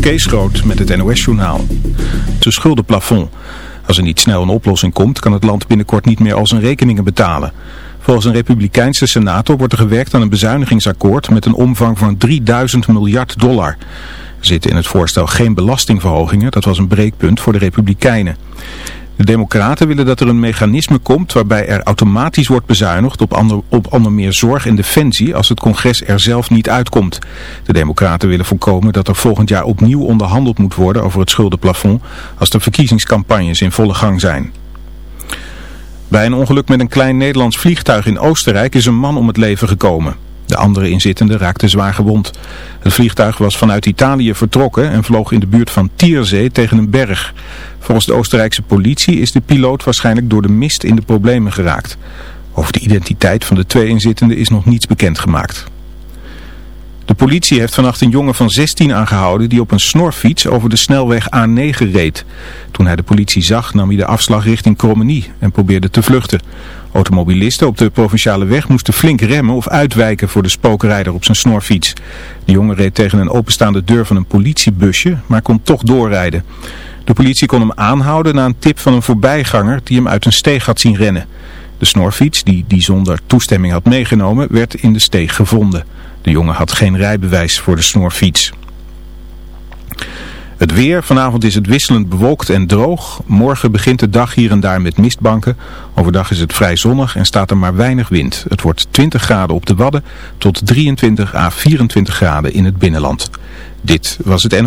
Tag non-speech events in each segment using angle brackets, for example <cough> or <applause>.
Kees Groot met het NOS-journaal. Het schuldenplafond. Als er niet snel een oplossing komt, kan het land binnenkort niet meer al zijn rekeningen betalen. Volgens een republikeinse senator wordt er gewerkt aan een bezuinigingsakkoord met een omvang van 3000 miljard dollar. Er zitten in het voorstel geen belastingverhogingen, dat was een breekpunt voor de republikeinen. De democraten willen dat er een mechanisme komt waarbij er automatisch wordt bezuinigd op, ander, op onder meer zorg en defensie als het congres er zelf niet uitkomt. De democraten willen voorkomen dat er volgend jaar opnieuw onderhandeld moet worden over het schuldenplafond als de verkiezingscampagnes in volle gang zijn. Bij een ongeluk met een klein Nederlands vliegtuig in Oostenrijk is een man om het leven gekomen. De andere inzittende raakte zwaar gewond. Het vliegtuig was vanuit Italië vertrokken en vloog in de buurt van Tierzee tegen een berg. Volgens de Oostenrijkse politie is de piloot waarschijnlijk door de mist in de problemen geraakt. Over de identiteit van de twee inzittenden is nog niets bekendgemaakt. De politie heeft vannacht een jongen van 16 aangehouden die op een snorfiets over de snelweg A9 reed. Toen hij de politie zag nam hij de afslag richting Krommenie en probeerde te vluchten. Automobilisten op de provinciale weg moesten flink remmen of uitwijken voor de spookrijder op zijn snorfiets. De jongen reed tegen een openstaande deur van een politiebusje, maar kon toch doorrijden. De politie kon hem aanhouden na een tip van een voorbijganger die hem uit een steeg had zien rennen. De snorfiets, die die zonder toestemming had meegenomen, werd in de steeg gevonden. De jongen had geen rijbewijs voor de snorfiets. Het weer, vanavond is het wisselend bewolkt en droog. Morgen begint de dag hier en daar met mistbanken. Overdag is het vrij zonnig en staat er maar weinig wind. Het wordt 20 graden op de Wadden tot 23 à 24 graden in het binnenland. Dit was het N.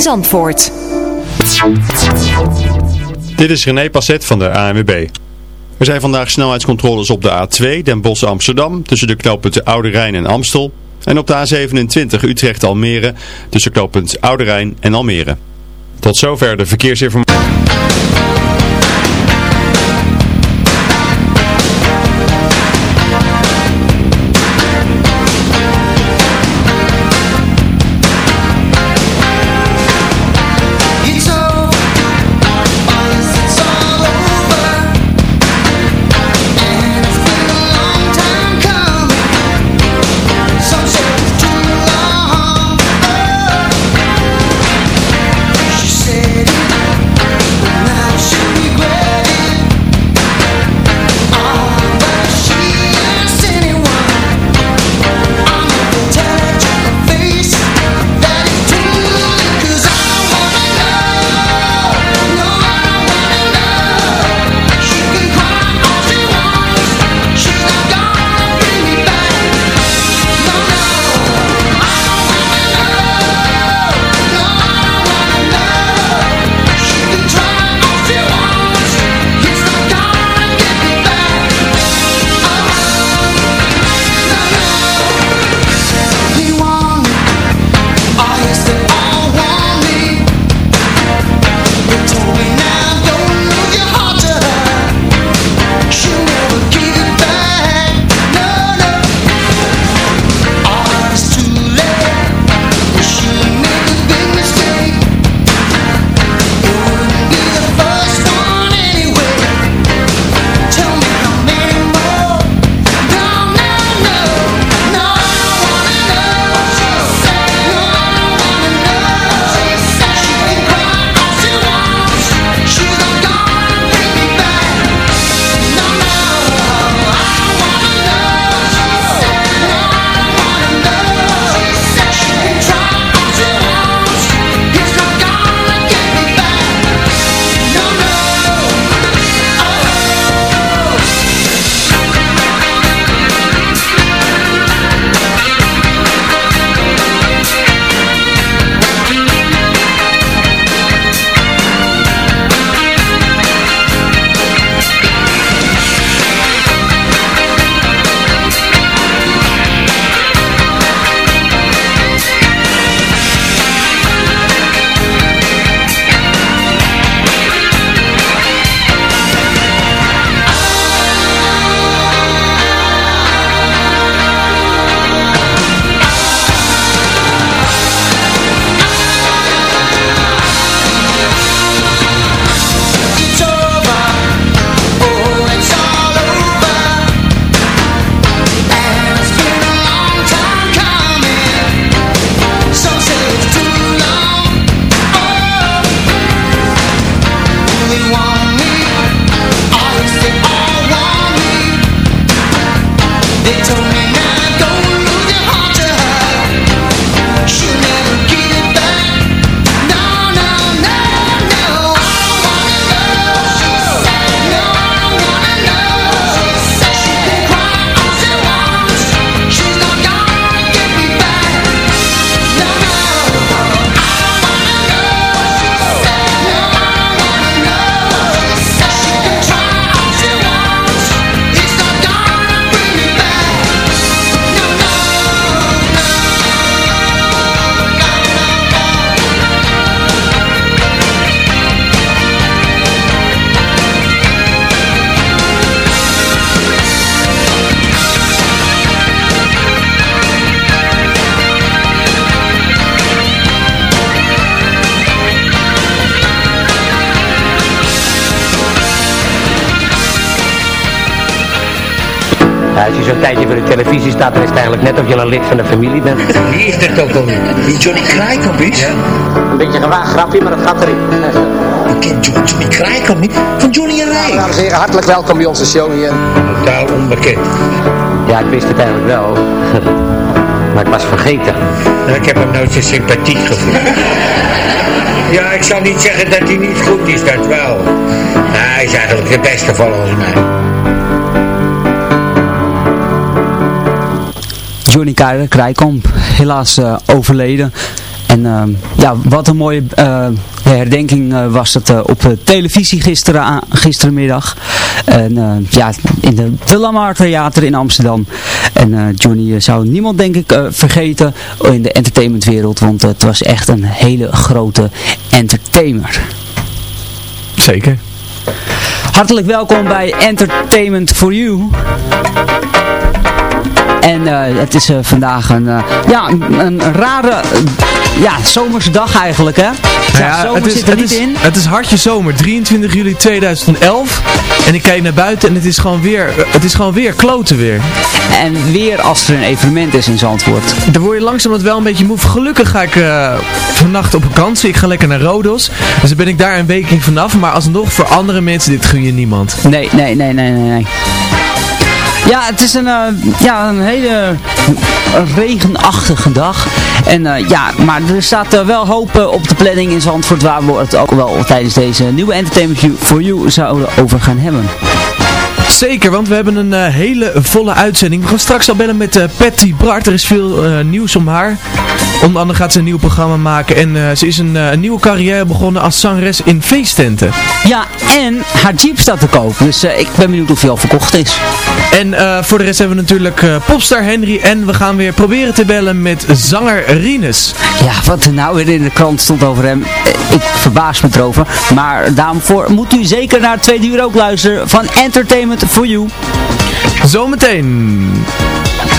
Zandvoort. Dit is René Passet van de ANWB. Er zijn vandaag snelheidscontroles op de A2 Den Bosch Amsterdam tussen de knooppunten Oude Rijn en Amstel. En op de A27 Utrecht Almere tussen knooppunt Oude Rijn en Almere. Tot zover de verkeersinformatie. Als je zo'n tijdje voor de televisie staat, dan is het eigenlijk net of je een lid van de familie bent. <laughs> Wie is dat ook alweer? Die Johnny Kraaikamp is? Ja. Een beetje een gewaagd grapje, maar dat gaat erin. Ik ken Jo- Johnny Kraaikamp niet. Van Johnny en Rij. Dames en heren, hartelijk welkom bij onze show hier. Totaal onbekend. Ja, ik wist het eigenlijk wel. <laughs> Maar ik was vergeten. Nou, ik heb hem nooit zo sympathiek gevoeld. <laughs> Ja, ik zal niet zeggen dat hij niet goed is, dat wel. Nou, hij is eigenlijk de beste volgens mij. Johnny Krijkamp, helaas eh, overleden. En ehm, ja, wat een mooie eh, herdenking eh, was het eh, op eh, televisie gisteren, gisterenmiddag. En eh, ja, in de De Lamar Theater in Amsterdam. En eh, Johnny eh, zou niemand denk ik eh, vergeten in de entertainmentwereld. Want het was echt een hele grote entertainer. Zeker. Hartelijk welkom bij Entertainment for You. En eh, het is eh, vandaag een, eh, ja, een, een rare ja, zomerse dag eigenlijk, hè? Nou Ja, zomer het is, zit er het, niet is, in. het is hartje zomer, 23 juli 2011. En ik kijk naar buiten en het is gewoon weer, het is gewoon weer kloten weer. En weer als er een evenement is in Zandvoort. Dan word je langzamerhand wel een beetje moe. Gelukkig ga ik eh, vannacht op vakantie. Ik ga lekker naar Rodos. Dus dan ben ik daar een weekje vanaf. Maar alsnog, voor andere mensen, dit gun je niemand. Nee, nee, nee, nee, nee, nee. Ja, het is een, eh, ja, een hele regenachtige dag. En eh, ja, maar er staat eh, wel hoop op de planning in Zandvoort waar we het ook wel tijdens deze nieuwe Entertainment for You zouden over gaan hebben. Zeker, want we hebben een eh, hele volle uitzending. We gaan straks al bellen met eh, Patty Bart. Er is veel eh, nieuws om haar. Onder andere gaat ze een nieuw programma maken. En ze is een, een nieuwe carrière begonnen als zangeres in feesttenten. Ja, en haar Jeep staat te koop. Dus ik ben benieuwd of hij al verkocht is. En voor de rest hebben we natuurlijk popstar Henry. En we gaan weer proberen te bellen met zanger Rinus. Ja, wat er nou weer in de krant stond over hem. Ik verbaas me erover. Maar daarvoor moet u zeker naar het tweede uur ook luisteren van Entertainment for You. Zometeen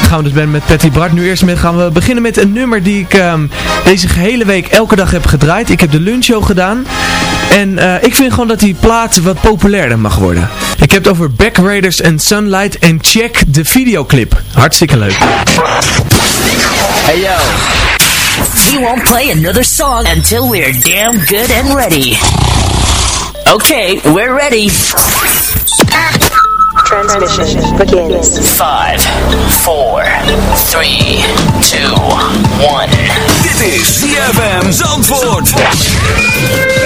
gaan we dus bellen met Patty Bart. Nu eerst met, gaan we beginnen met een nummer die ik ehm, deze gehele week elke dag heb gedraaid. Ik heb de lunchshow gedaan. En eh, ik vind gewoon dat die plaat wat populairder mag worden. Ik heb het over Back Raiders en Sunlight. En check de videoclip. Hartstikke leuk. Hey yo. We won't play another song until we're damn good and ready. Okay, we're ready. Transmission begins. Five, four, three, two, one. Dit is ZFM Zandvoort.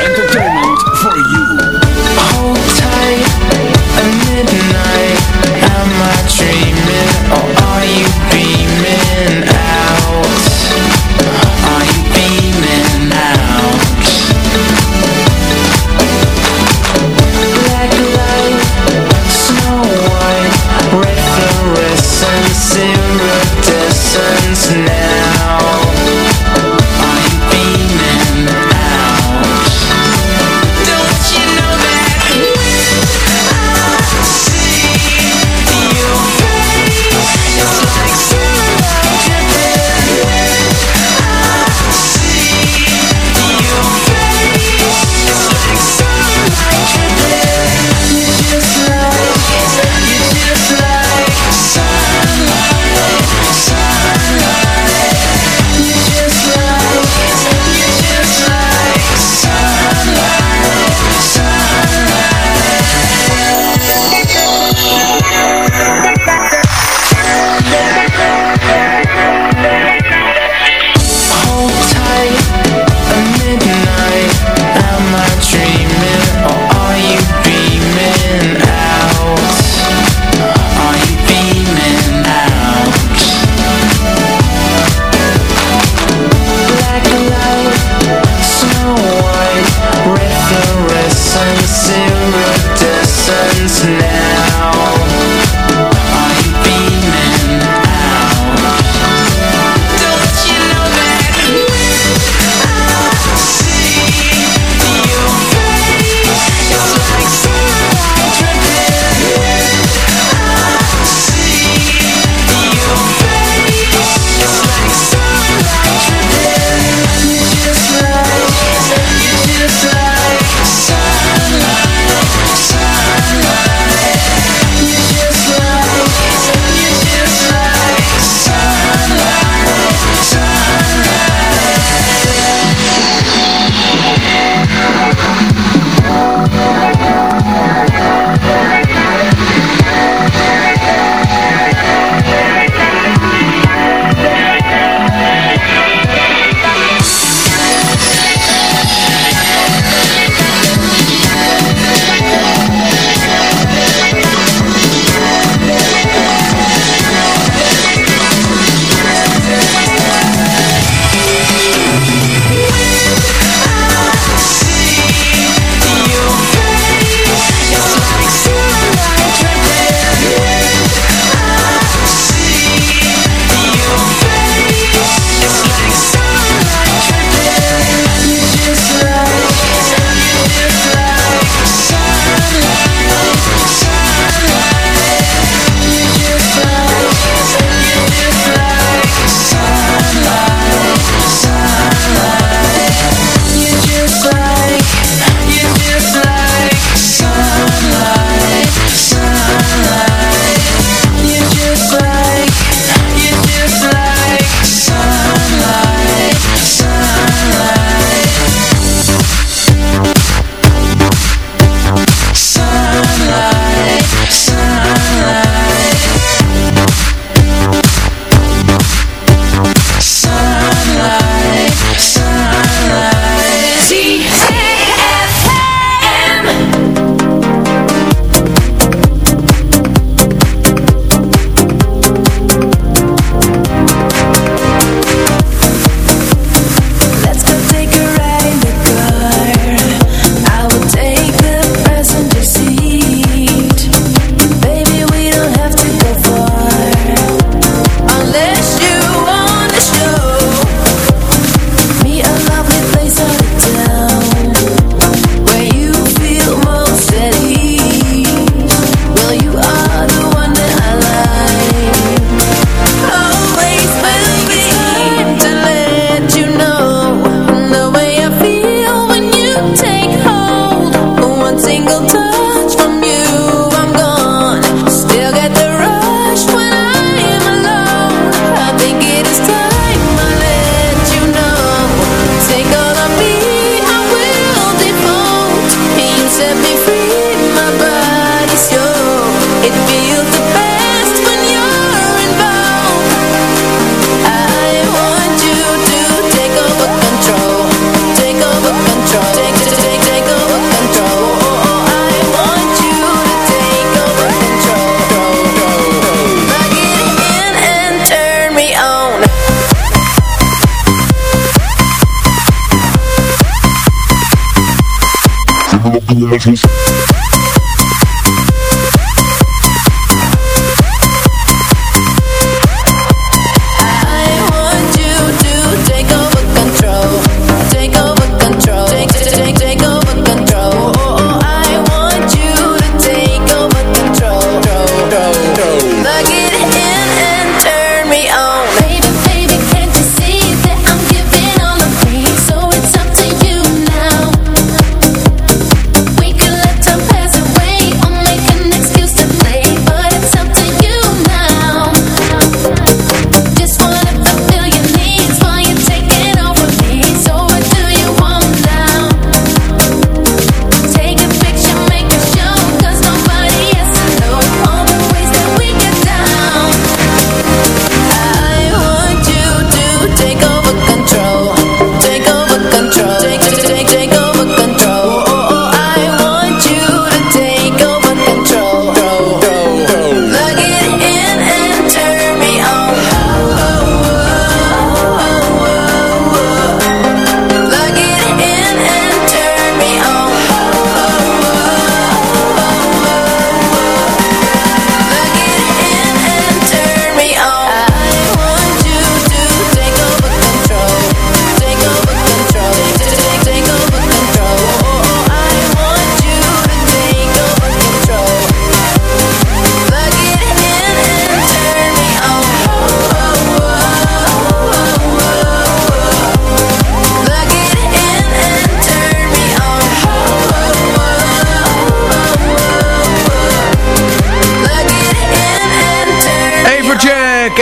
Entertainment for you. Hold tight at midnight. Am I dreaming or sing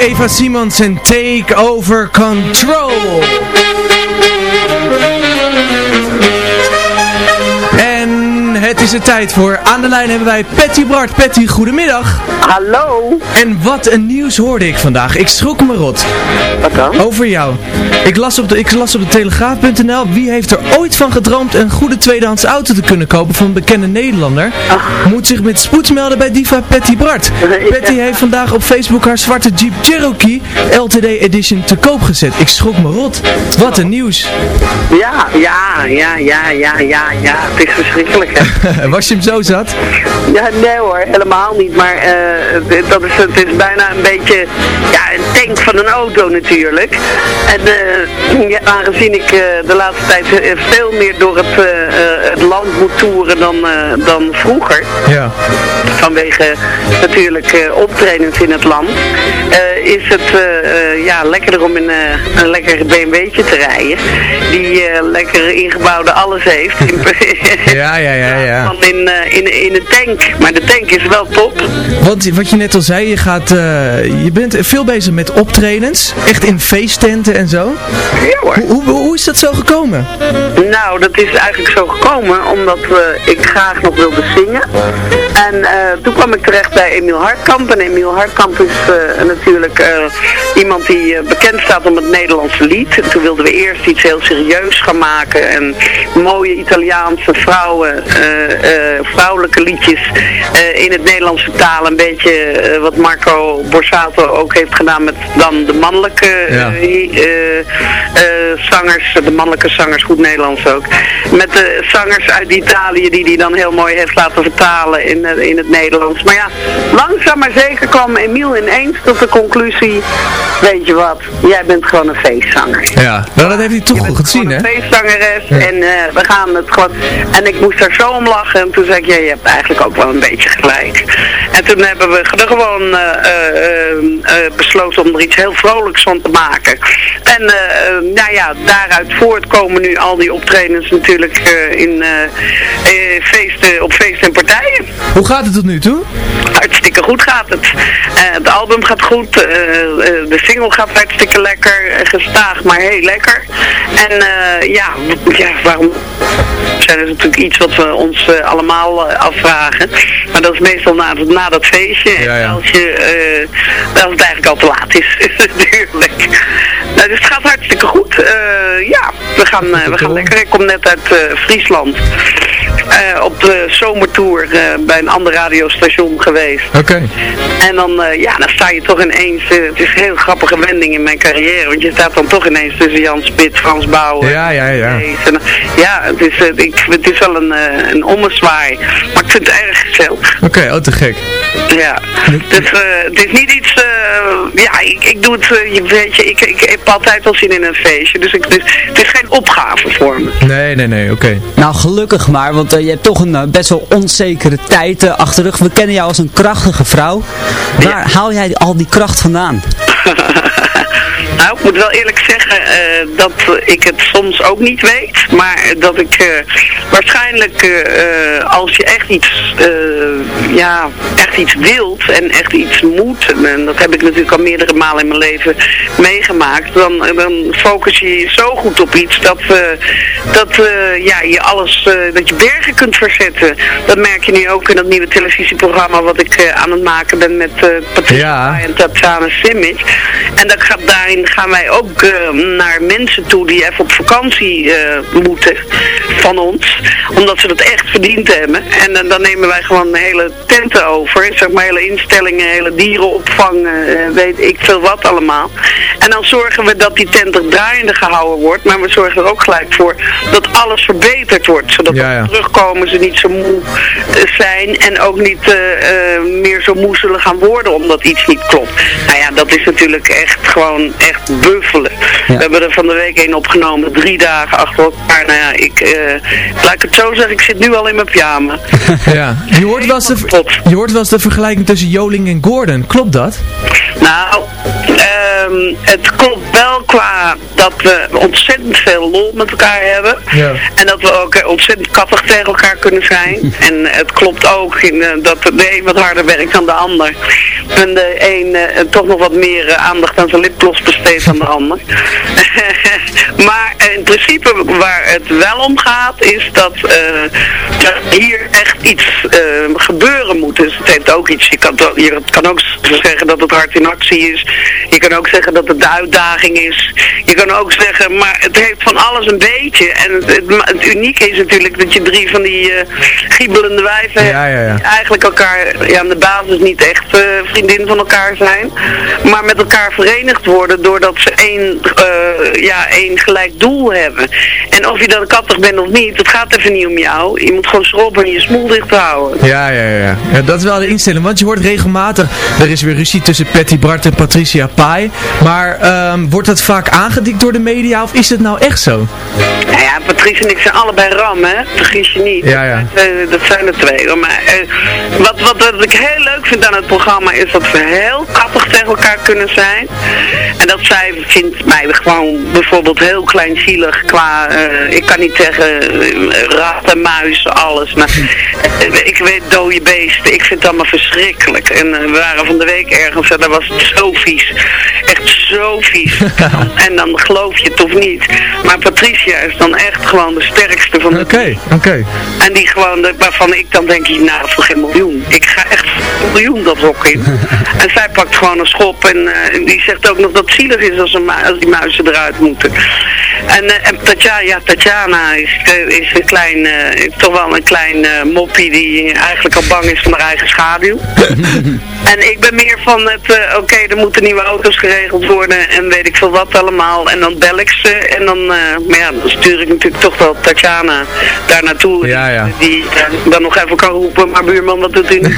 Eva Simons en Take Over Control. En het is de tijd voor. Aan de lijn hebben wij Patty Bart. Patty, goedemiddag. Hallo. En wat een nieuws hoorde ik vandaag. Ik schrok me rot. Wat dan? Over jou. Ik las op de, ik las op de telegraaf.nl. Wie heeft er ooit van gedroomd een goede tweedehands auto te kunnen kopen van een bekende Nederlander? Moet zich met spoed melden bij diva Patty Bart. Patty heeft vandaag op Facebook haar zwarte Jeep Cherokee LTD Edition te koop gezet. Ik schrok me rot. Wat een nieuws. Ja, ja, ja, ja, ja, ja, ja. Het is verschrikkelijk, hè? <laughs> Was je hem zo zat? Ja, nee hoor, helemaal niet. Maar eh, dat is, het is bijna een beetje ja, een tank van een auto natuurlijk. En eh, ja, aangezien ik eh, de laatste tijd veel meer door het, het land moet toeren dan, dan vroeger. Ja. Vanwege natuurlijk optredens in het land. Eh, is het eh, ja, lekkerder om in een lekker BMW'tje te rijden. Die lekker ingebouwde alles heeft. In, <laughs> Ja, ja, ja, ja. dan in, in, in een tank. Maar de tank is wel top. Want wat je net al zei, je, gaat, je bent veel bezig met optredens. Echt in feesttenten en zo. Ja hoor. Hoe, hoe, hoe is dat zo gekomen? Nou, dat is eigenlijk zo gekomen omdat ik graag nog wilde zingen. En toen kwam ik terecht bij Emiel Hartkamp. En Emiel Hartkamp is eh, natuurlijk eh, iemand die eh, bekend staat om het Nederlandse lied. En toen wilden we eerst iets heel serieus gaan maken. En mooie Italiaanse vrouwen, eh, vrouwelijke liedjes in het Nederlandse taal. Een beetje wat Marco Borsato ook heeft gedaan met dan de mannelijke Ja. zangers, de mannelijke zangers, goed Nederlands ook. Met de zangers uit Italië die hij dan heel mooi heeft laten vertalen in, in het Nederlands. Maar ja, langzaam maar zeker kwam Emiel ineens tot de conclusie, weet je wat, jij bent gewoon een feestzanger. Ja, nou, dat heeft hij toch goed gezien, hè? Een feestzangeres en eh, we gaan het gewoon... En ik moest daar zo om lachen en toen zei ik, ja, je hebt eigenlijk ook wel een beetje gelijk. En toen hebben we er gewoon eh, eh, besloten om er iets heel vrolijks van te maken. En nou ja, daaruit voortkomen nu al die optredens natuurlijk in feesten, op feesten en partijen. Hoe gaat het tot nu toe? Hartstikke goed gaat het. Het album gaat goed, eh, eh, de single gaat hartstikke lekker, eh, gestaag maar heel lekker. En ja, ja, waarom zijn is natuurlijk iets wat we ons allemaal afvragen. Maar dat is meestal na, dat- na dat feestje. Ja, ja. Als, je, als het eigenlijk al te laat is, <laughs> natuurlijk. Nou, dus het gaat hartstikke goed. Ja, we gaan, we gaan lekker. Ik kom net uit Friesland. Eh, op de zomertour eh, bij een ander radiostation geweest. Oké. En dan, eh, ja, dan sta je toch ineens, het is een heel grappige wending in mijn carrière, want je staat dan toch ineens tussen Jan Spit, Frans Bauer. Ja, ja, ja. En, ja, het is, eh, ik, het is wel een, een ommezwaai, maar ik vind het erg gezellig. Oké, oh te gek. Ja, dus eh, het is niet iets, eh, ja, ik, ik doe het, je weet je, ik, ik heb altijd wel zin in een feestje, dus ik, dus, het is geen opgave voor me. Nee, nee, nee, oké. Nou, gelukkig maar, want eh, je hebt toch een eh, best wel onzekere tijd eh, achter de rug. We kennen jou als een krachtige vrouw. Waar haal jij al die kracht vandaan? <laughs> Nou, ik moet wel eerlijk zeggen eh, dat ik het soms ook niet weet. Maar dat ik eh, waarschijnlijk eh, als je echt iets, ja, echt iets wilt en echt iets moet. En dat heb ik natuurlijk al meerdere malen in mijn leven meegemaakt. Dan, dan focus je je zo goed op iets dat, dat ja, je alles, dat je bergen kunt verzetten. Dat merk je nu ook in dat nieuwe televisieprogramma wat ik aan het maken ben met Patricia en Tatjana Simic. En dat gaat, daarin gaan wij ook eh, naar mensen toe die even op vakantie eh, moeten van ons. Omdat ze dat echt verdiend hebben. En eh, dan nemen wij gewoon hele tenten over. Zeg maar hele instellingen, hele dierenopvang, weet ik veel wat allemaal. En dan zorgen we dat die tent er draaiende gehouden wordt. Maar we zorgen er ook gelijk voor dat alles verbeterd wordt. Zodat Ja, terugkomen ze niet zo moe zijn. En ook niet meer zo moe zullen gaan worden omdat iets niet klopt. Nou ja, dat is natuurlijk echt gewoon echt buffelen. We hebben er van de week een opgenomen, drie dagen achter elkaar. Nou ja, ik, eh, laat ik het zo zeggen, ik zit nu al in mijn pyjama. <laughs> Ja. Je hoort, wel eens de, je hoort wel eens de vergelijking tussen Joling en Gordon. Klopt dat? Nou, ehm, het klopt wel qua dat we ontzettend veel lol met elkaar hebben. Ja. En dat we ook eh, ontzettend kattig tegen elkaar kunnen zijn. <laughs> en het klopt ook in, eh, dat de een wat harder werkt dan de ander. En de een eh, toch nog wat meer eh, aandacht aan zijn lipgloss besteedt dan de <laughs> ander. <laughs> maar eh, in principe waar het wel om gaat is dat, eh, dat hier echt iets eh, gebeuren moet. Dus het heeft ook iets, je kan, je kan ook zeggen dat het hart in actie is. Je kan ook zeggen dat het de uitdaging is. Je kan ook zeggen, maar het heeft van alles een beetje. En het, het, unieke is natuurlijk dat je drie van die eh giebelende wijven hebt. Ja, ja, eigenlijk elkaar ja, aan de basis niet echt eh, vriendin van elkaar zijn. Maar met elkaar verenigd worden doordat ze één, eh, ja, één gelijk doel hebben. En of je dan kattig bent of niet, het gaat even niet om jou. Je moet gewoon schrobben en je smoel dicht houden. Ja, ja, ja, ja. Dat is wel de instelling. Want je hoort regelmatig, er is weer ruzie tussen Patty Bart en Patricia Pai. Maar ehm, wordt dat vaak aangedikt door de media of is het nou echt zo? Nou ja, Patrice en ik zijn allebei ram, hè? Vergis je niet. Ja, ja. Dat zijn er twee. Maar eh, wat, wat, wat ik heel leuk vind aan het programma is dat we heel grappig tegen elkaar kunnen zijn. En dat zij vindt mij gewoon bijvoorbeeld heel kleinzielig qua, eh, ik kan niet zeggen eh, rat en muis, alles. Maar ik weet dode beesten, ik vind het allemaal verschrikkelijk. En we waren van de week ergens en daar was het zo vies. Echt zo vies. en dan geloof je het of niet. Maar Patricia is dan echt gewoon de sterkste van de Oké, oké. en die gewoon, de- waarvan ik dan denk, nou voor geen miljoen. Ik ga echt een miljoen dat hok in. <laughs> en zij pakt gewoon een schop en eh, die zegt ook nog dat het zielig is als, een mu- als die muizen eruit moeten. En, eh, en Tatjana, ja, Tatjana is, eh, is een klein, toch wel een klein moppie die eigenlijk al bang is van haar eigen schaduw. <laughs> en ik ben meer van het, oké, er moeten nieuwe auto's geregeld worden en weet ik veel wat allemaal. En dan bel ik ze en dan, eh, maar ja, dan stuur ik natuurlijk toch wel Tatjana daar naartoe. Ja, ja. Die eh, dan nog even kan roepen, maar buurman, wat doet u nu?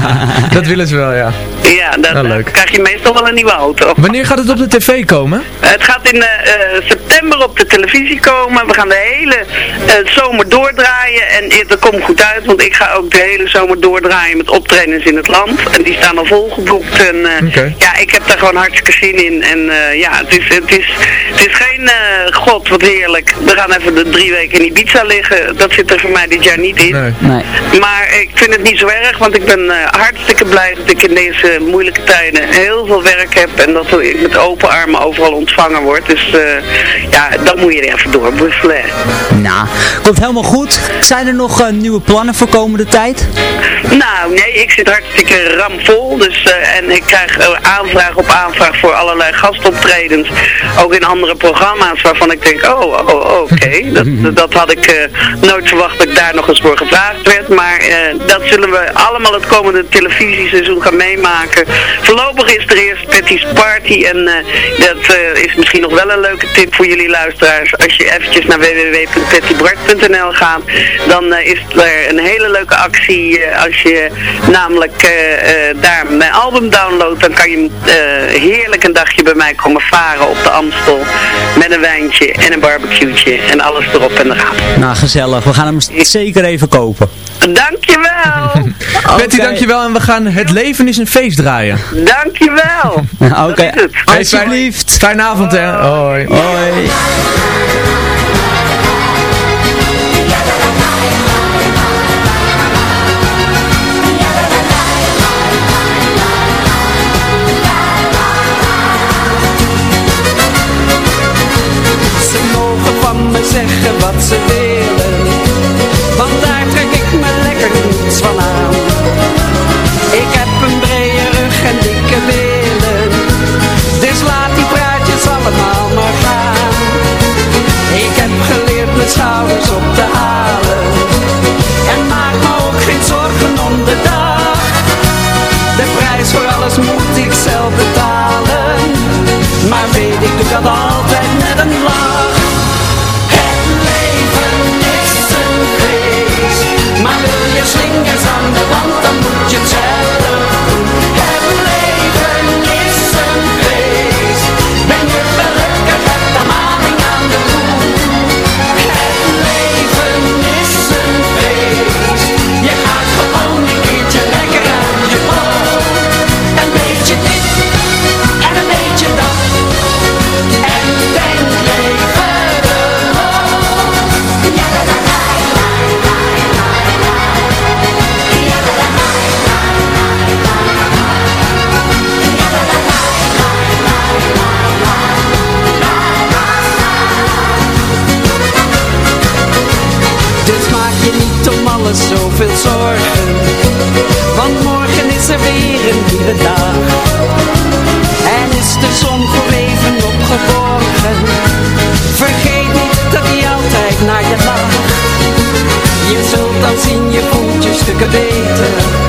<laughs> dat willen ze wel, ja. ja, dan Nou, leuk. krijg je meestal wel een nieuwe auto. Wanneer gaat het op de tv komen? Het gaat in eh, eh, september op de televisie komen. We gaan de hele eh, zomer doordraaien. En eh, dat komt goed uit, want ik ga ook de hele zomer doordraaien met optredens in het land. En die staan al volgeboekt. En eh, ja, ik heb daar gewoon hartstikke zin in. En eh, ja, het is, het, is, het is geen eh, god, wat heerlijk. We gaan even de drie weken in Ibiza liggen. Dat zit er voor mij dit jaar niet in. Nee. Nee. Maar ik vind het niet zo erg, want ik ben eh, hartstikke blij dat ik in deze moeilijke tijden heel veel werk heb en dat we met open armen overal ontvangen wordt. Dus eh, ja, dan moet je er even door buffelen. Nou, komt helemaal goed. Zijn er nog nieuwe plannen voor komende tijd? Nou, nee, ik zit hartstikke ramvol. Dus, eh, en ik krijg aanvraag op aanvraag voor allerlei gastoptredens. Ook in andere programma's waarvan ik denk, oh, oh, oh, oké. <laughs> Dat, dat had ik eh, nooit verwacht dat ik daar nog eens voor gevraagd werd. Maar eh, dat zullen we allemaal het komende televisieseizoen gaan meemaken. Voorlopig is er eerst Patty's Party. En eh, dat is misschien nog wel een leuke tip voor jullie luisteraars. Als je eventjes naar www.pattybart.nl gaat, dan is er een hele leuke actie. als je namelijk daar mijn album downloadt, dan kan je eh, heerlijk een dagje bij mij komen varen op de Amstel. Met een wijntje en een barbecue'tje en alles erop en eraan. Nou, gezellig. We gaan hem zeker even kopen. Dankjewel! <laughs> Betty, dankjewel. En we gaan Het Leven is een feest draaien. Dankjewel! <laughs> Oké, Hey, alsjeblieft. fijn- Fijne avond, hè. Hoi. Hoi. Want daar trek ik me lekker niets van aan. Ik heb een brede rug en dikke billen, dus laat die praatjes allemaal maar gaan. Ik heb geleerd mijn schouders op te halen, en maak me ook geen zorgen om de dag. De prijs voor alles moet ik zelf betalen, maar weet ik doe dat altijd met een lach. Slingers aan de wand, dan moet je het zoveel zorgen. Want morgen is er weer een nieuwe dag. En is de zon voor even opgeborgen. Vergeet niet dat hij altijd naar je lacht. Je zult dan zien, je voelt je stukken beter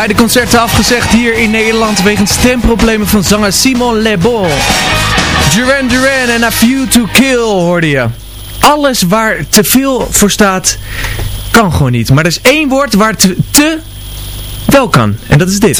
Beide concerten afgezegd hier in Nederland wegens stemproblemen van zanger Simon Le Bon. Duran Duran en A Few To Kill hoorde je. Alles waar te veel voor staat, kan gewoon niet. Maar er is één woord waar te, wel kan. En dat is dit.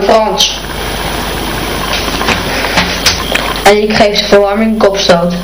Frans. En ik geef ze verwarming kopstoot.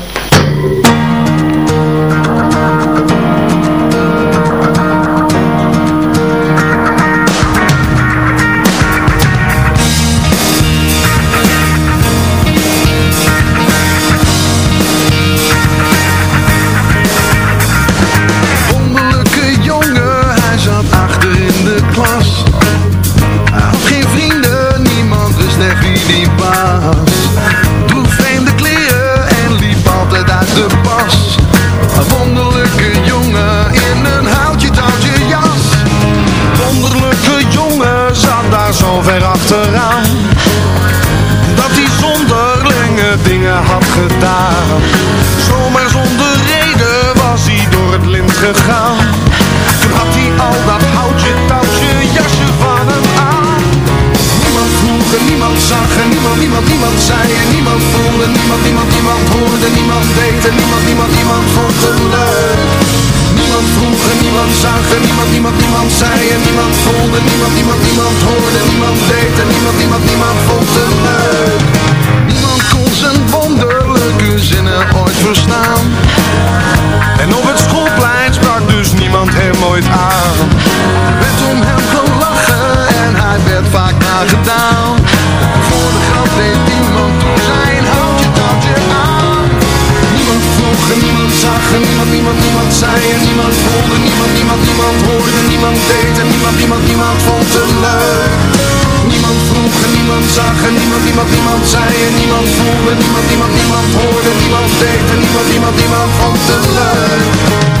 Zag en niemand, niemand, niemand zei en niemand voelde. Niemand, niemand, niemand hoorde, niemand deed en niemand, niemand, niemand vond hem leuk.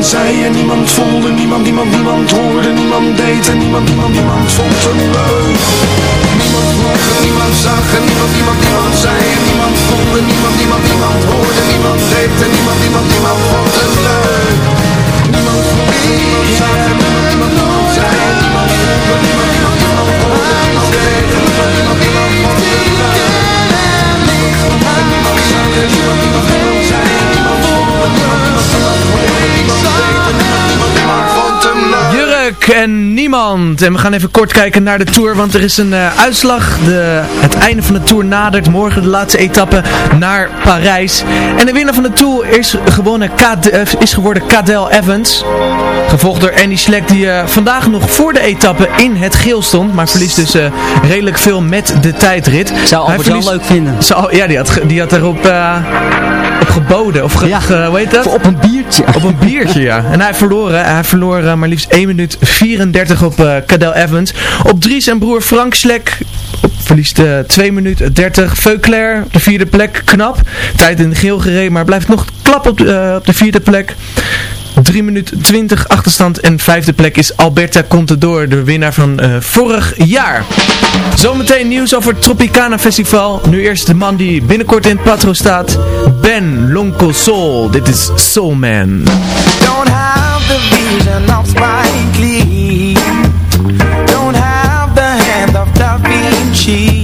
Niemand, niemand zei en niemand voelde. Niemand, niemand, niemand hoorde, niemand deed en niemand, niemand, niemand vond hem leuk. Niemand vroeg en niemand zag en niemand, niemand, niemand zei en niemand voelde. Niemand, niemand, niemand hoorde, niemand deed en niemand, niemand, niemand vond hem leuk. Niemand vroeg en niemand zag en niemand, niemand, niemand zei en niemand voelde. Niemand, niemand, niemand hoorde, niemand deed en niemand, niemand, niemand vond hem leuk. En niemand zag en niemand, niemand, niemand zei en niemand. Jurk en niemand. En we gaan even kort kijken naar de Tour, want er is een eh, uitslag. De, het einde van de Tour nadert. Morgen de laatste etappe naar Parijs. En de winnaar van de Tour is, gewonnen, Kade- eh, is geworden Cadel Evans. Gevolgd door Andy Schleck, die eh, vandaag nog voor de etappe in het geel stond. Maar verliest dus redelijk veel met de tijdrit. Zou Albert Jan leuk vinden. Zou, ja, die had, die had erop... eh, op geboden, of ge, ge- hoe heet dat? Op een biertje. Op een biertje, ja. En hij verloor, hè. hij verloor eh, maar liefst 1 minuut 34 op eh Cadel Evans. Op drie zijn broer Frank Slek verliest eh 2 minuten 30. Veuclair op de vierde plek, knap. Tijd in geel gereden, maar blijft nog klap op de, eh, op de vierde plek. 3 minuten 20 achterstand en vijfde plek is Alberta Contador, de winnaar van eh, vorig jaar. Zometeen nieuws over het Tropicana Festival. Nu eerst de man die binnenkort in het patro staat. Ben Lonkel Soul. Dit is Soul Man. Don't have the vision of Spike Lee Don't have the hand of Da Vinci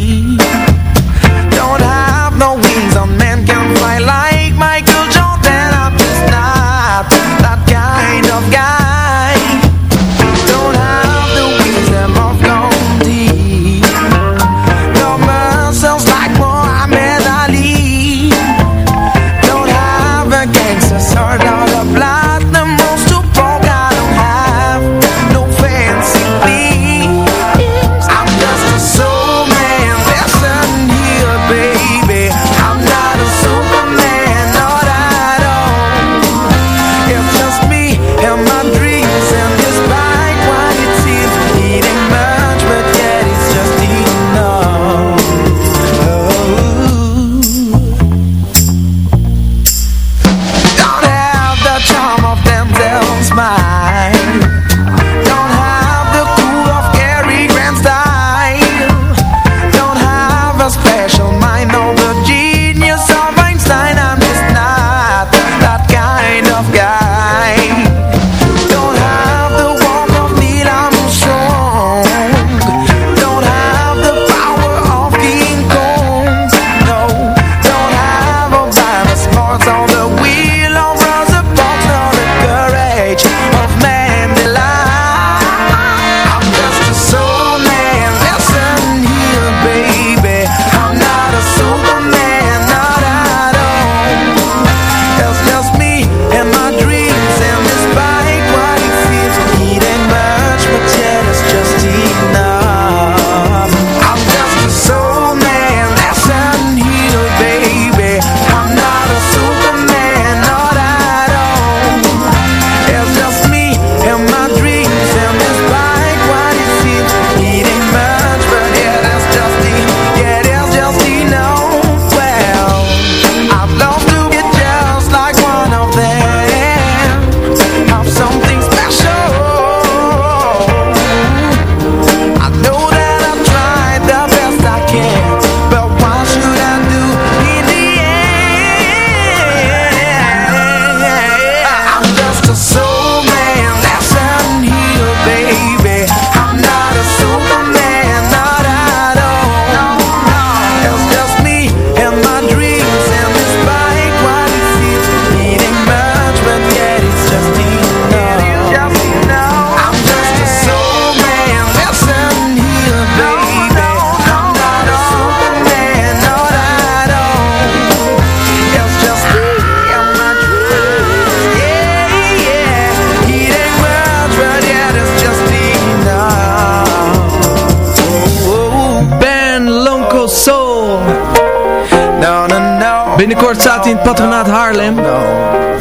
Haarlem.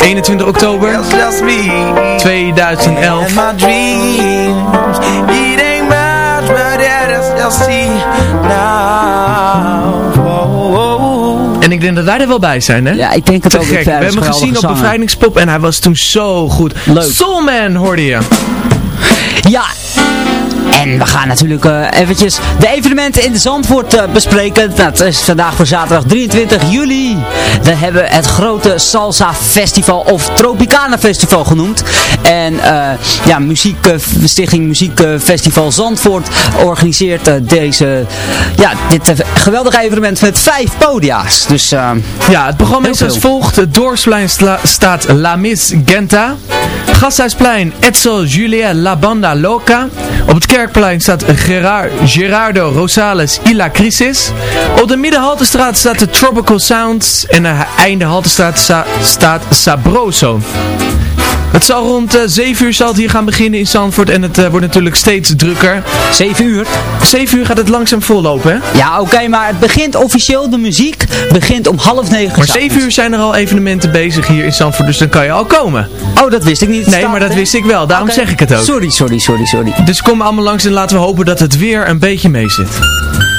21 oktober 2011. And my dreams, it ain't much, but yeah, that's just see now. Oh, oh, oh. En ik denk dat wij er wel bij zijn, hè? Ja, ik denk het Te ook. gek. We hebben hem gezien op Bevrijdingspop en hij was toen zo goed. Leuk. Soulman hoorde je. Ja, en we gaan natuurlijk eh, eventjes de evenementen in Zandvoort eh, bespreken. Het is vandaag voor zaterdag 23 juli. We hebben het grote Salsa Festival of Tropicana Festival genoemd. En eh, ja, muziek, Stichting Festival Zandvoort organiseert deze, ja, dit geweldige evenement met vijf podia's. Dus Ja, het programma is als volgt. Sla- staat La Miss Genta. Gasthuisplein Etzel Julia La Banda Loca. Op het Kerkplein staat Gerard, Gerardo Rosales y la Crisis. Op de Middenhaltestraat staat de Tropical Sounds. En aan de einde Haltestraat sta- staat Sabroso. Het zal rond eh 7 uur zal het hier gaan beginnen in Zandvoort en het eh, wordt natuurlijk steeds drukker. 7 uur? 7 uur gaat het langzaam vollopen, hè? ja, oké, maar het begint officieel, de muziek begint om half negen. Maar s'avonds. 7 uur zijn er al evenementen bezig hier in Zandvoort, dus dan kan je al komen. Oh, dat wist ik niet. Nee, maar dat wist ik wel, daarom zeg ik het ook. Sorry, sorry, sorry, sorry. Dus kom allemaal langs en laten we hopen dat het weer een beetje mee zit.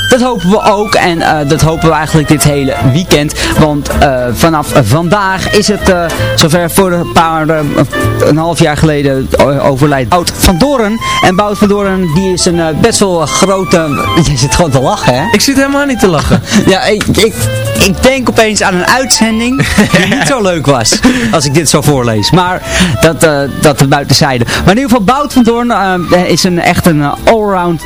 Dat hopen we ook en eh, dat hopen we eigenlijk dit hele weekend. Want eh, vanaf vandaag is het eh, zover voor een paar, een half jaar geleden overlijdt Bout van Doren. En Bout van Doren die is een best wel grote... <laughs> Je zit gewoon te lachen hè? Ik zit helemaal niet te lachen. <laughs> ja, ik, ik, ik denk opeens aan een uitzending die <laughs> niet zo leuk was. Als ik dit zo voorlees. Maar dat, dat er buiten zijde. Maar in ieder geval Bout van Doorn is een, echt een allround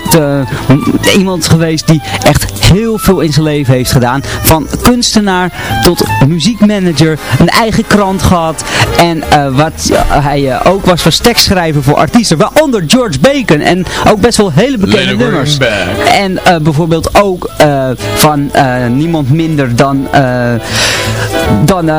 iemand geweest die echt heel veel in zijn leven heeft gedaan. Van kunstenaar tot muziekmanager. Een eigen krant gehad. En eh, wat eh, hij eh, ook was was tekstschrijver voor artiesten. Waaronder George Bacon. En ook best wel hele bekende nummers. En bijvoorbeeld ook van niemand minder dan, dan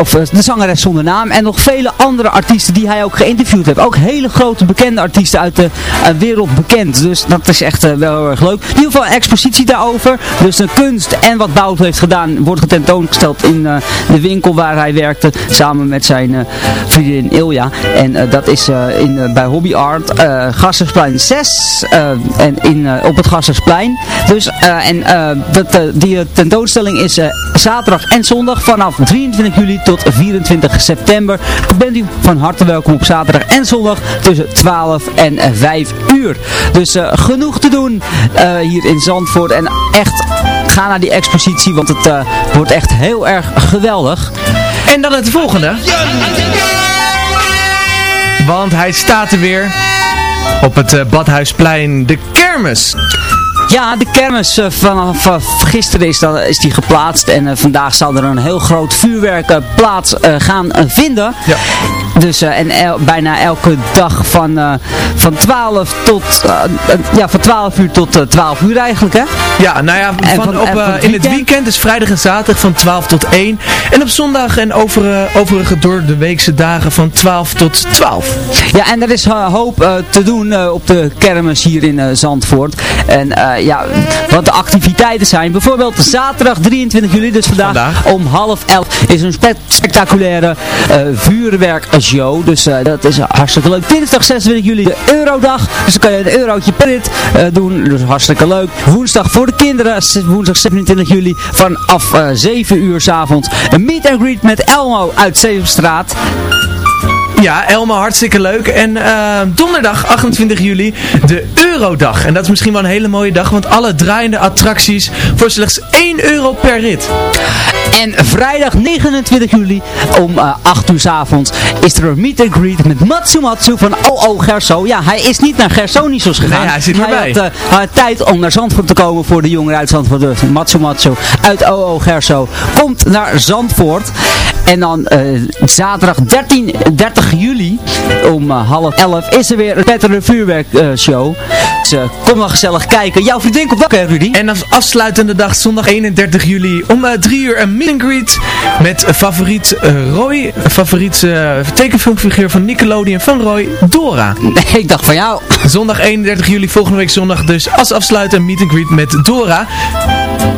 of, de zangeres zonder naam. En nog vele andere artiesten die hij ook geïnterviewd heeft. Ook hele grote bekende artiesten uit de wereld bekend. Dus dat is echt wel heel erg leuk. In ieder geval een expositie daarover. Dus de kunst en wat Bout heeft gedaan wordt getentoongesteld in eh, de winkel waar hij werkte. Samen met zijn eh, vriendin Ilja. En eh, dat is in, bij Hobby Art. Gassersplein 6. eh, en in, op het Gassersplein. Dus, en die tentoonstelling is zaterdag en zondag vanaf 23 juli tot 24 september. Bent u van harte welkom op zaterdag en zondag tussen 12 en eh, 5 uur. Dus genoeg te doen hier in Zandvoort. En echt, ga naar die expositie, want het eh, wordt echt heel erg geweldig. En dan het volgende. Want hij staat er weer. Op het eh, Badhuisplein, de kermis. Ja, de kermis eh, vanaf eh, gisteren is, dat, is die geplaatst en eh, vandaag zal er een heel groot vuurwerk plaats eh, gaan vinden. Ja. Dus en el- bijna elke dag van, van 12 tot ja, van 12 uur tot eh, 12 uur eigenlijk hè? Ja, nou ja, van, van- op, van het in het weekend? dus vrijdag en zaterdag van 12 tot 1. En op zondag en over, overige door de weekse dagen van 12 tot 12. Ja, en er is hoop te doen op de kermis hier in Zandvoort. En ja, wat de activiteiten zijn. Bijvoorbeeld zaterdag 23 juli, dus vandaag, Vandaag. om half elf, is een spe- spectaculaire eh vuurwerkshow. Dus eh, dat is hartstikke leuk. Dinsdag 26 juli de Eurodag. Dus dan kan je een eurotje per rit eh, doen. Dus hartstikke leuk. Woensdag voor de kinderen, woensdag 27 juli vanaf eh 7 uur s avonds. Een meet and greet met Elmo uit Zevenstraat. Ja, Elma, hartstikke leuk. En eh, donderdag 28 juli de Eurodag. En dat is misschien wel een hele mooie dag, want alle draaiende attracties voor slechts 1 euro per rit. En vrijdag 29 juli om eh 8 uur s avonds is er een meet and greet met Matsumatsu van OO Gerso. Ja, hij is niet naar Gersonisos gegaan. Nee, hij zit erbij. had, eh, had tijd om naar Zandvoort te komen voor de jongeren uit Zandvoort. Dus Matsumatsu uit OO Gerso komt naar Zandvoort. En dan eh, zaterdag 13, 30 juli om eh, half 11 is er weer een Petteren vuurwerkshow. Eh, dus kom maar gezellig kijken. Jouw vriendin komt wakker, Rudy. En als afsluitende dag zondag 31 juli om 3 uur een meet and greet met favoriet Roy, favoriet tekenfilmfiguur van Nickelodeon van Roy, Dora. Nee, ik dacht van jou. Zondag 31 juli, volgende week zondag dus als afsluiten meet and greet met Dora.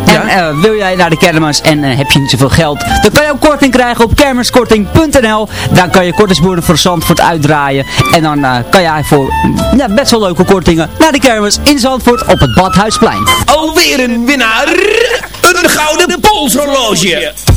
Ja? Wil jij naar de Kermas en heb je niet zoveel geld, dan kan je ook korting krijgen op kermiskorting.nl. Daar kan je kortingsboeren voor Zandvoort uitdraaien. En dan eh, kan jij voor mm, ja, best wel leuke kortingen naar de kermis in Zandvoort op het Badhuisplein. Alweer een winnaar! Een gouden polshorloge!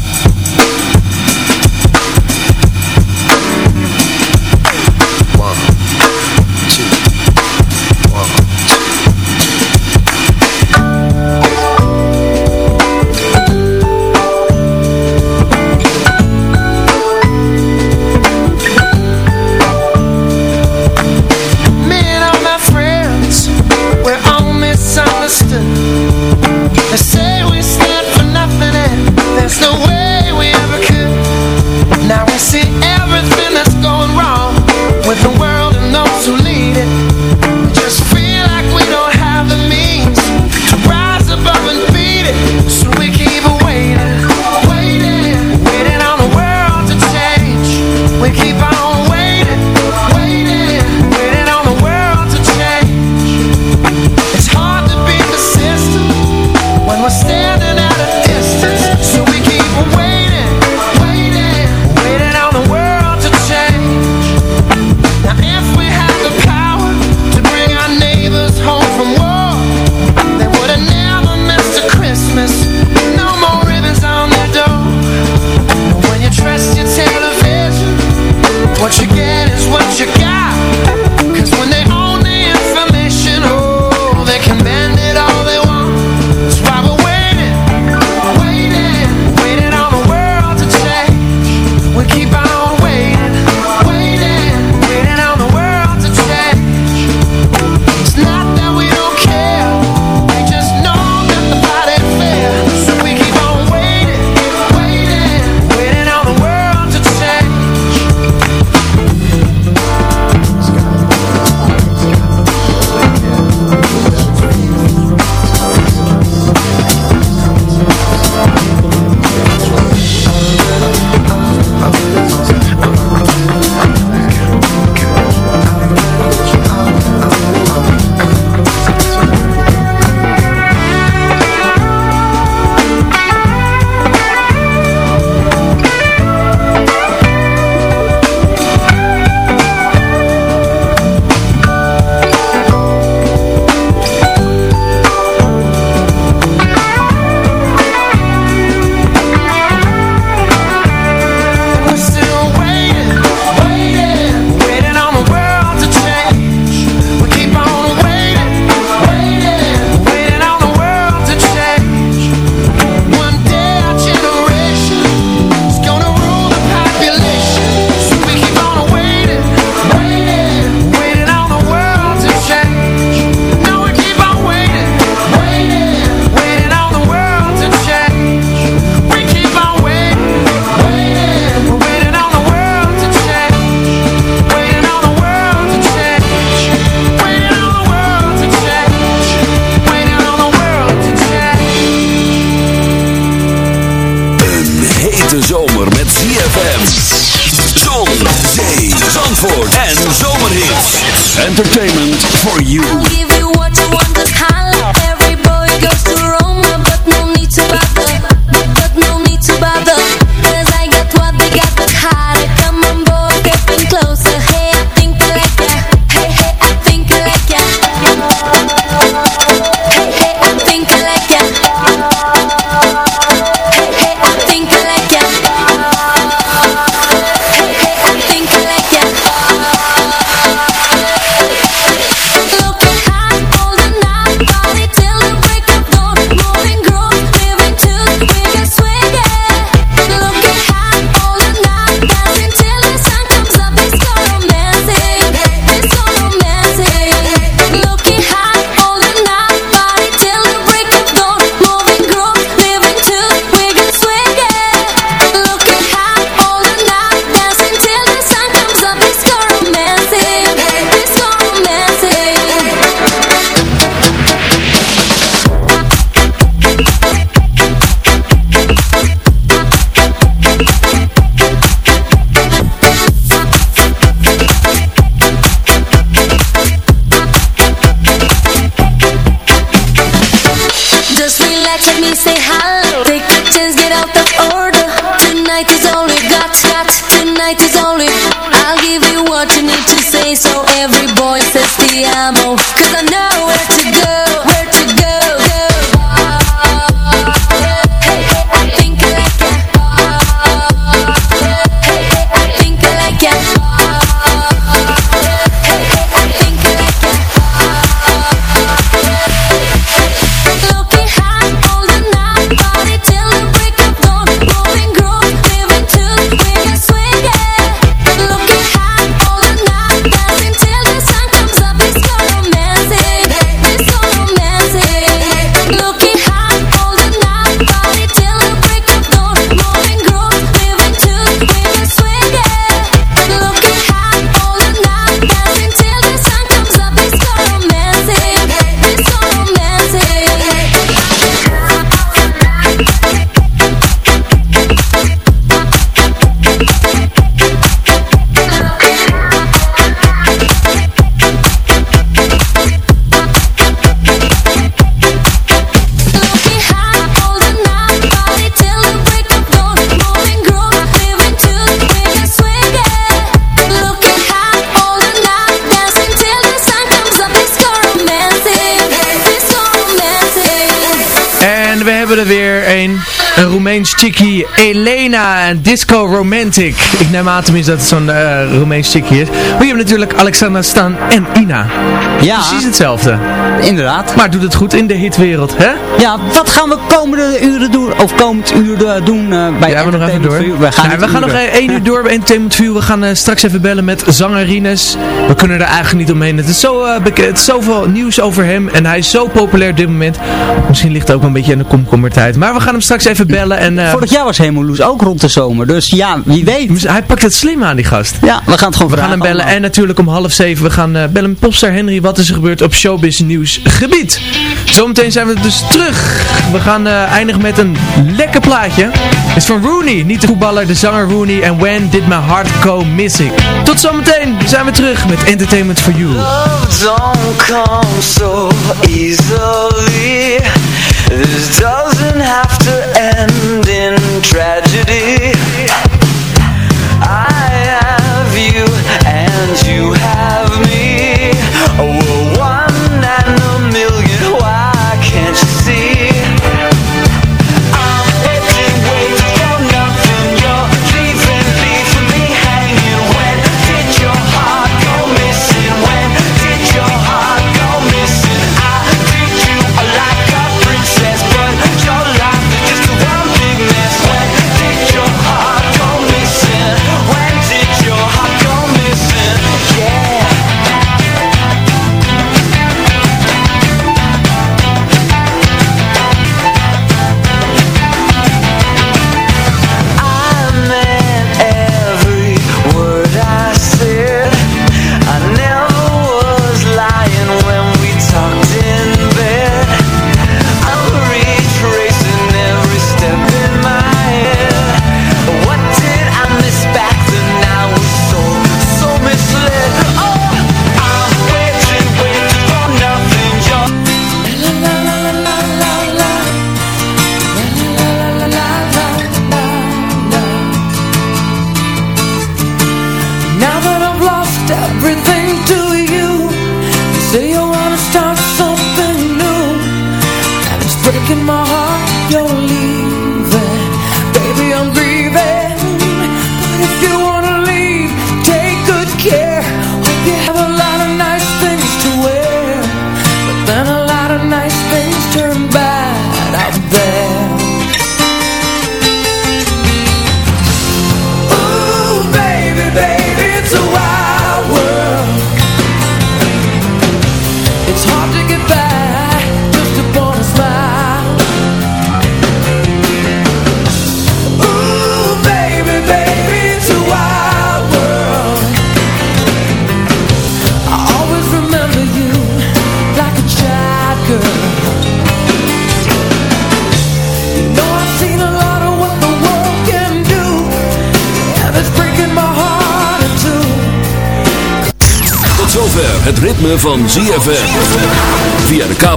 Er weer een. Een Roemeens chickie, Elena, en Disco Romantic. Ik neem aan tenminste dat het zo'n eh Roemeens chickie is. Maar je hebt natuurlijk Alexander Stan en Ina. Ja. Precies hetzelfde. Inderdaad. Maar doet het goed in de hitwereld, hè? Ja, wat gaan we komende uren doen, of komend uur eh, doen eh, bij Ja, we nog even door. We gaan, we niet gaan nog uren. één uur door bij <laughs> Entertainment View. We gaan eh, straks even bellen met zangerines. We kunnen er eigenlijk niet omheen. Het is, zo, eh, het is zoveel nieuws over hem. En hij is zo populair op dit moment. Misschien ligt het ook een beetje aan de komkommertijd. Maar we gaan hem straks even bellen. En, eh, Vorig jaar was Hemeloes ook rond de zomer, dus ja, wie weet. Hij pakt het slim aan, die gast. Ja, we gaan het gewoon We gaan vragen hem bellen. allemaal. En natuurlijk om half zeven. We gaan eh, bellen met popstar Henry. Wat is er gebeurd op showbiz nieuws gebied? Zometeen zijn we dus terug. We gaan eh, eindigen met een lekker plaatje. Het is van Rooney. Niet de voetballer, de zanger Rooney. En When Did My Heart Go Missing. Tot zometeen. We zijn weer terug met Entertainment for You. Love don't come so easily. This doesn't have to end in tragedy.